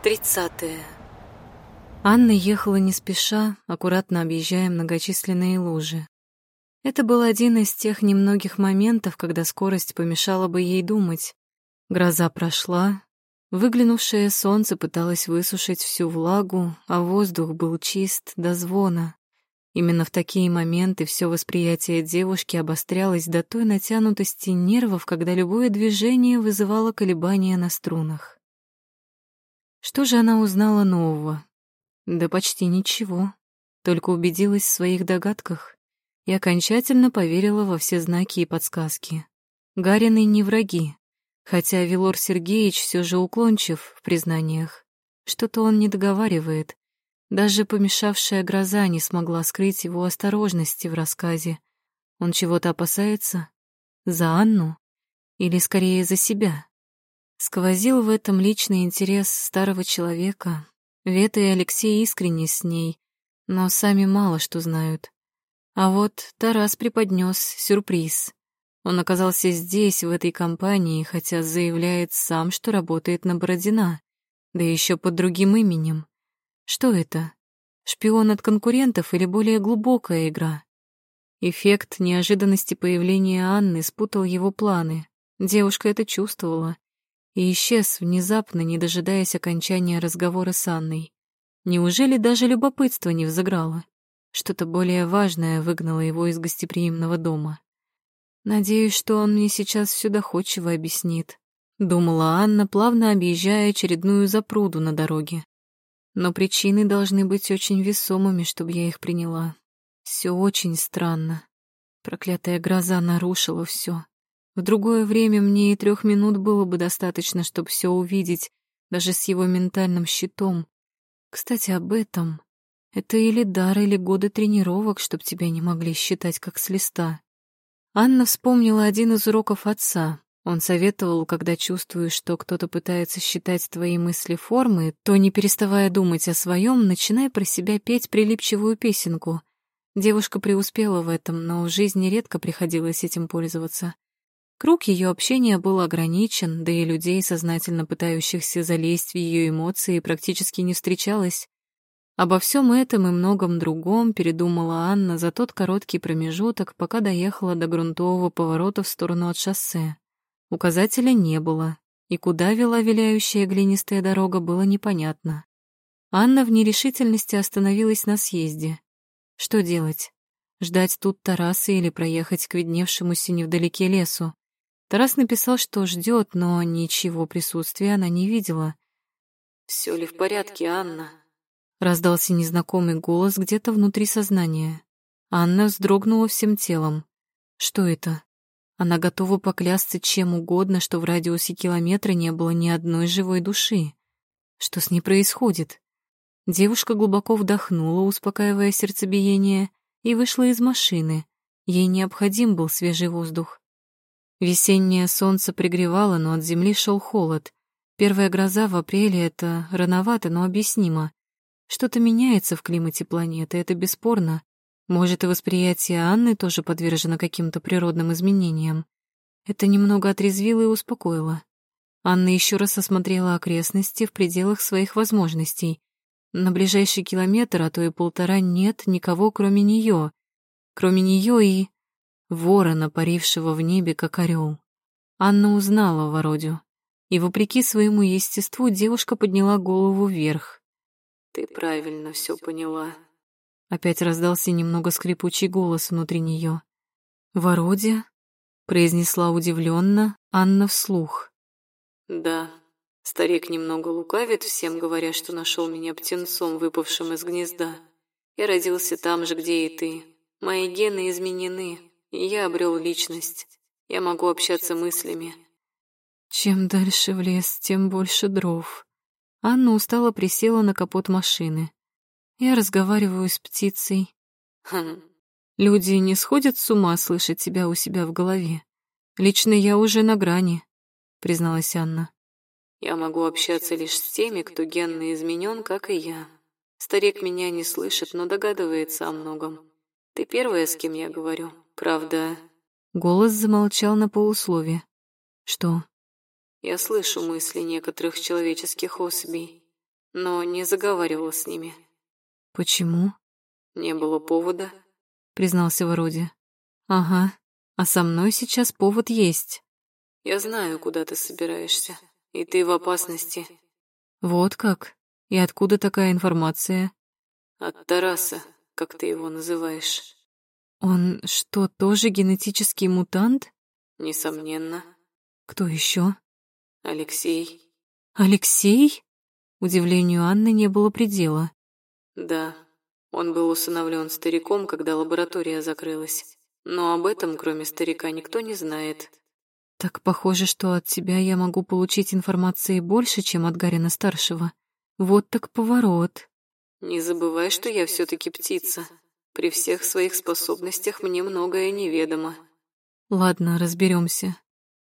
Тридцатое. Анна ехала не спеша, аккуратно объезжая многочисленные лужи. Это был один из тех немногих моментов, когда скорость помешала бы ей думать. Гроза прошла, выглянувшее солнце пыталось высушить всю влагу, а воздух был чист до звона. Именно в такие моменты все восприятие девушки обострялось до той натянутости нервов, когда любое движение вызывало колебания на струнах. Что же она узнала нового? Да почти ничего. Только убедилась в своих догадках и окончательно поверила во все знаки и подсказки. Гарины не враги, хотя Велор Сергеевич все же уклончив в признаниях. Что-то он не договаривает. Даже помешавшая гроза не смогла скрыть его осторожности в рассказе. Он чего-то опасается? За Анну? Или скорее за себя? Сквозил в этом личный интерес старого человека. Вета и Алексей искренне с ней, но сами мало что знают. А вот Тарас преподнес сюрприз. Он оказался здесь, в этой компании, хотя заявляет сам, что работает на Бородина, да еще под другим именем. Что это? Шпион от конкурентов или более глубокая игра? Эффект неожиданности появления Анны спутал его планы. Девушка это чувствовала и исчез внезапно, не дожидаясь окончания разговора с Анной. Неужели даже любопытство не взыграло? Что-то более важное выгнало его из гостеприимного дома. Надеюсь, что он мне сейчас все доходчиво объяснит, думала Анна, плавно объезжая очередную запруду на дороге. Но причины должны быть очень весомыми, чтобы я их приняла. Все очень странно. Проклятая гроза нарушила все. В другое время мне и трех минут было бы достаточно, чтобы все увидеть, даже с его ментальным щитом. Кстати, об этом. Это или дар, или годы тренировок, чтобы тебя не могли считать как с листа. Анна вспомнила один из уроков отца. Он советовал, когда чувствуешь, что кто-то пытается считать твои мысли формы, то, не переставая думать о своем, начинай про себя петь прилипчивую песенку. Девушка преуспела в этом, но в жизни редко приходилось этим пользоваться. Круг ее общения был ограничен, да и людей, сознательно пытающихся залезть в ее эмоции, практически не встречалось. Обо всем этом и многом другом передумала Анна за тот короткий промежуток, пока доехала до грунтового поворота в сторону от шоссе. Указателя не было, и куда вела виляющая глинистая дорога, было непонятно. Анна в нерешительности остановилась на съезде. Что делать? Ждать тут Тараса или проехать к видневшемуся невдалеке лесу? Тарас написал, что ждет, но ничего присутствия она не видела. «Все ли в порядке, Анна?» Раздался незнакомый голос где-то внутри сознания. Анна вздрогнула всем телом. Что это? Она готова поклясться чем угодно, что в радиусе километра не было ни одной живой души. Что с ней происходит? Девушка глубоко вдохнула, успокаивая сердцебиение, и вышла из машины. Ей необходим был свежий воздух. Весеннее солнце пригревало, но от земли шел холод. Первая гроза в апреле — это рановато, но объяснимо. Что-то меняется в климате планеты, это бесспорно. Может, и восприятие Анны тоже подвержено каким-то природным изменениям. Это немного отрезвило и успокоило. Анна еще раз осмотрела окрестности в пределах своих возможностей. На ближайший километр, а то и полтора, нет никого, кроме нее. Кроме нее и ворона, парившего в небе, как орел. Анна узнала Вородю, и, вопреки своему естеству, девушка подняла голову вверх. «Ты правильно все поняла». Опять раздался немного скрипучий голос внутри нее. «Вородя?» — произнесла удивленно Анна вслух. «Да, старик немного лукавит, всем говоря, что нашел меня птенцом, выпавшим из гнезда. Я родился там же, где и ты. Мои гены изменены, я обрел личность. Я могу общаться мыслями. Чем дальше в лес, тем больше дров. Анна устало присела на капот машины. Я разговариваю с птицей. Хм. Люди не сходят с ума слышать тебя у себя в голове. Лично я уже на грани, призналась Анна. Я могу общаться лишь с теми, кто генно изменен, как и я. Старик меня не слышит, но догадывается о многом. Ты первая, с кем я говорю. Правда...» Голос замолчал на полуслове. «Что?» «Я слышу мысли некоторых человеческих особей. но не заговаривал с ними. Почему? Не было повода, признался вроде. Ага, а со мной сейчас повод есть. Я знаю, куда ты собираешься, и ты в опасности. Вот как? И откуда такая информация? От Тараса, как ты его называешь. Он что, тоже генетический мутант? Несомненно. Кто еще? Алексей. Алексей? Удивлению Анны не было предела. Да, он был усыновлен стариком, когда лаборатория закрылась. Но об этом, кроме старика, никто не знает. Так похоже, что от тебя я могу получить информации больше, чем от Гарина-старшего. Вот так поворот. Не забывай, что я все таки птица. При всех своих способностях мне многое неведомо. Ладно, разберемся.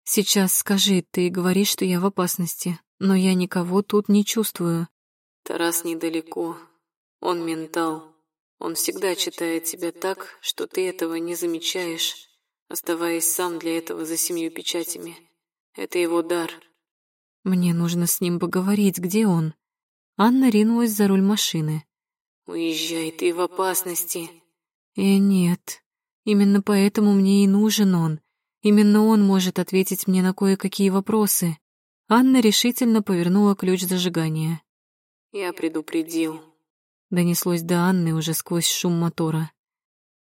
Сейчас скажи, ты говоришь, что я в опасности, но я никого тут не чувствую. Тарас недалеко. Он ментал. Он всегда читает тебя так, что ты этого не замечаешь, оставаясь сам для этого за семью печатями. Это его дар. Мне нужно с ним поговорить, где он? Анна ринулась за руль машины. «Уезжай, ты в опасности». «Э, нет. Именно поэтому мне и нужен он. Именно он может ответить мне на кое-какие вопросы». Анна решительно повернула ключ зажигания. «Я предупредил», Донеслось до Анны уже сквозь шум мотора.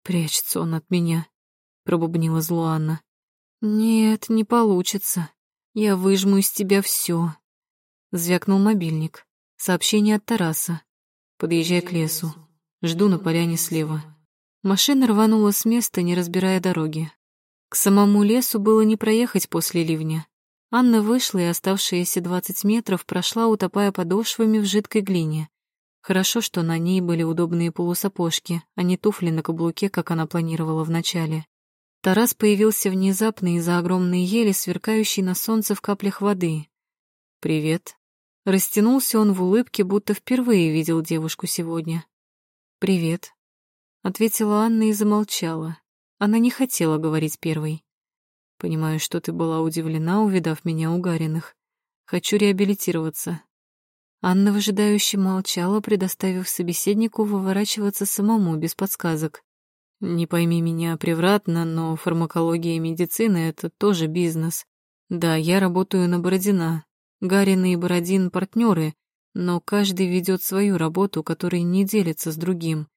«Прячется он от меня», — пробубнила зло Анна. «Нет, не получится. Я выжму из тебя все. Звякнул мобильник. Сообщение от Тараса. «Подъезжай к лесу. Жду на поляне слева». Машина рванула с места, не разбирая дороги. К самому лесу было не проехать после ливня. Анна вышла и оставшиеся двадцать метров прошла, утопая подошвами в жидкой глине. Хорошо, что на ней были удобные полусапожки, а не туфли на каблуке, как она планировала вначале. Тарас появился внезапно из-за огромной ели, сверкающей на солнце в каплях воды. «Привет». Растянулся он в улыбке, будто впервые видел девушку сегодня. «Привет», — ответила Анна и замолчала. Она не хотела говорить первой. «Понимаю, что ты была удивлена, увидав меня у Гариных. Хочу реабилитироваться. Анна выжидающе молчала, предоставив собеседнику выворачиваться самому, без подсказок. «Не пойми меня превратно, но фармакология и медицина — это тоже бизнес. Да, я работаю на Бородина. Гарин и Бородин — партнеры, но каждый ведет свою работу, которая не делится с другим.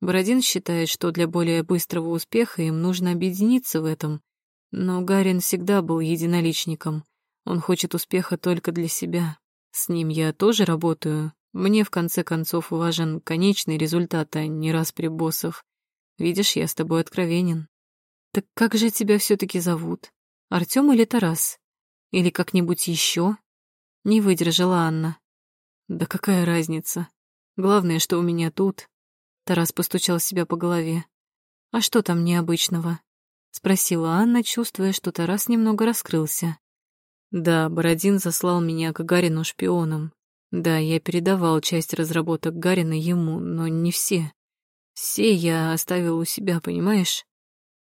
Бородин считает, что для более быстрого успеха им нужно объединиться в этом. Но Гарин всегда был единоличником. Он хочет успеха только для себя, с ним я тоже работаю. Мне, в конце концов, важен конечный результат, а не распри боссов. Видишь, я с тобой откровенен. Так как же тебя все таки зовут? Артём или Тарас? Или как-нибудь еще? Не выдержала Анна. Да какая разница? Главное, что у меня тут. Тарас постучал себя по голове. А что там необычного? Спросила Анна, чувствуя, что Тарас немного раскрылся. Да, Бородин заслал меня к Гарину шпионом. Да, я передавал часть разработок Гарина ему, но не все. Все я оставил у себя, понимаешь?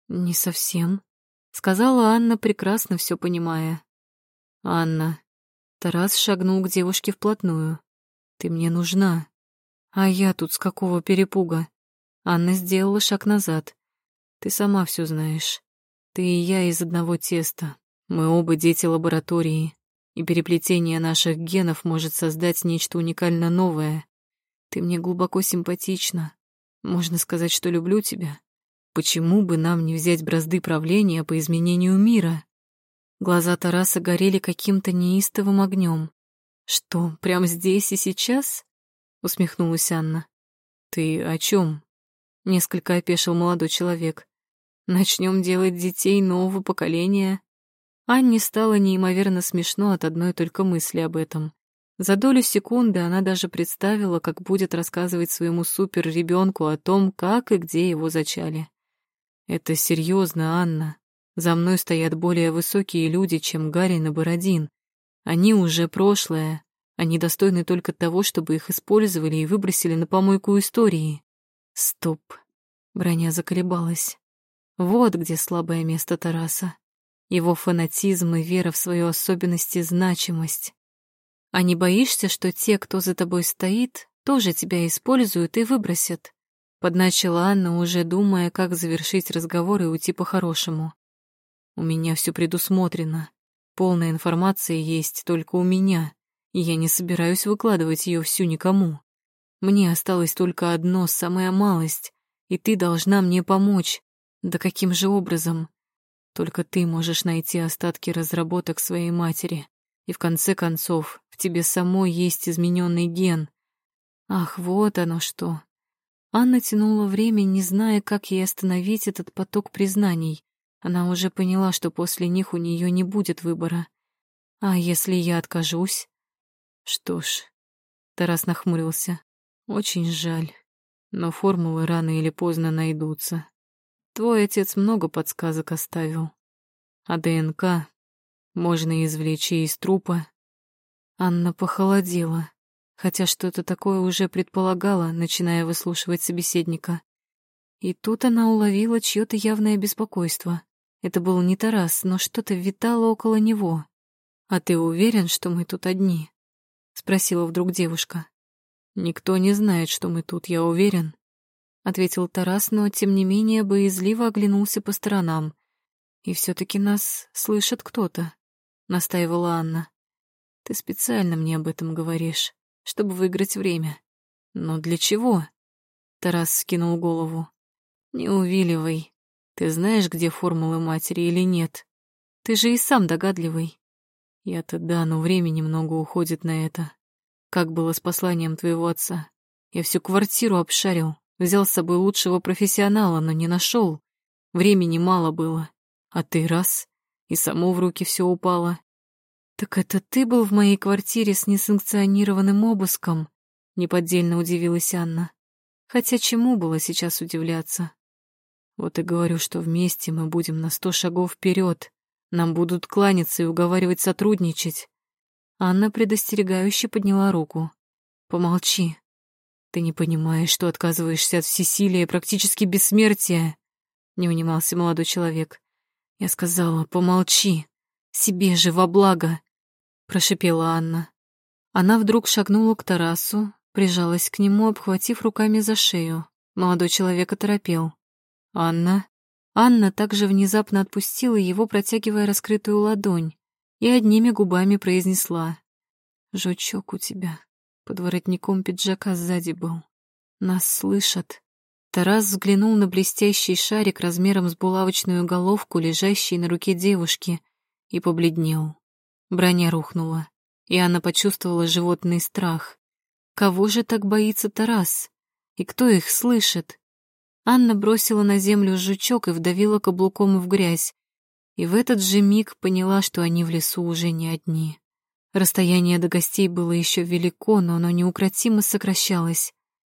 Не совсем, сказала Анна, прекрасно все понимая. Анна. Тарас шагнул к девушке вплотную. Ты мне нужна. А я тут с какого перепуга? Анна сделала шаг назад. Ты сама все знаешь. Ты и я из одного теста. Мы оба дети лаборатории, и переплетение наших генов может создать нечто уникально новое. Ты мне глубоко симпатична. Можно сказать, что люблю тебя. Почему бы нам не взять бразды правления по изменению мира? Глаза Тараса горели каким-то неистовым огнем. Что, прямо здесь и сейчас? Усмехнулась Анна. Ты о чем? Несколько опешил молодой человек. Начнем делать детей нового поколения. Анне стало неимоверно смешно от одной только мысли об этом. За долю секунды она даже представила, как будет рассказывать своему супер-ребенку о том, как и где его зачали. «Это серьезно, Анна. За мной стоят более высокие люди, чем Гарри и Бородин. Они уже прошлое. Они достойны только того, чтобы их использовали и выбросили на помойку истории». «Стоп!» — броня заколебалась. Вот где слабое место Тараса его фанатизм и вера в свою особенность и значимость. А не боишься, что те, кто за тобой стоит, тоже тебя используют и выбросят?» Подначила Анна, уже думая, как завершить разговор и уйти по-хорошему. «У меня все предусмотрено. Полная информация есть только у меня, я не собираюсь выкладывать ее всю никому. Мне осталось только одно, самая малость, и ты должна мне помочь. Да каким же образом? Только ты можешь найти остатки разработок своей матери. И в конце концов, в тебе самой есть измененный ген. Ах, вот оно что. Анна тянула время, не зная, как ей остановить этот поток признаний. Она уже поняла, что после них у нее не будет выбора. А если я откажусь? Что ж, Тарас нахмурился. Очень жаль, но формулы рано или поздно найдутся. Твой отец много подсказок оставил. А ДНК можно извлечь и из трупа. Анна похолодела, хотя что-то такое уже предполагала, начиная выслушивать собеседника. И тут она уловила чьё-то явное беспокойство. Это был не Тарас, но что-то витало около него. «А ты уверен, что мы тут одни?» — спросила вдруг девушка. «Никто не знает, что мы тут, я уверен», — ответил Тарас, но, тем не менее, боязливо оглянулся по сторонам. «И все таки нас слышит кто-то», — настаивала Анна. «Ты специально мне об этом говоришь, чтобы выиграть время. Но для чего?» Тарас скинул голову. «Не увиливай. Ты знаешь, где формулы матери или нет? Ты же и сам догадливый. Я-то да, но времени много уходит на это. Как было с посланием твоего отца? Я всю квартиру обшарил, взял с собой лучшего профессионала, но не нашел. Времени мало было. А ты раз, и само в руки все упало. Так это ты был в моей квартире с несанкционированным обыском? Неподдельно удивилась Анна. Хотя чему было сейчас удивляться? Вот и говорю, что вместе мы будем на сто шагов вперед. Нам будут кланяться и уговаривать сотрудничать. Анна предостерегающе подняла руку. Помолчи. Ты не понимаешь, что отказываешься от всесилия и практически бессмертия. Не унимался молодой человек. Я сказала, помолчи. Себе же во благо. Прошипела Анна. Она вдруг шагнула к Тарасу, прижалась к нему, обхватив руками за шею. Молодой человек оторопел. «Анна?» Анна также внезапно отпустила его, протягивая раскрытую ладонь, и одними губами произнесла. «Жучок у тебя. Под воротником пиджака сзади был. Нас слышат». Тарас взглянул на блестящий шарик размером с булавочную головку, лежащий на руке девушки, и побледнел. Броня рухнула, и Анна почувствовала животный страх. Кого же так боится Тарас? И кто их слышит? Анна бросила на землю жучок и вдавила каблуком в грязь. И в этот же миг поняла, что они в лесу уже не одни. Расстояние до гостей было еще велико, но оно неукротимо сокращалось.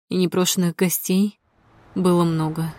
И непрошенных гостей было много.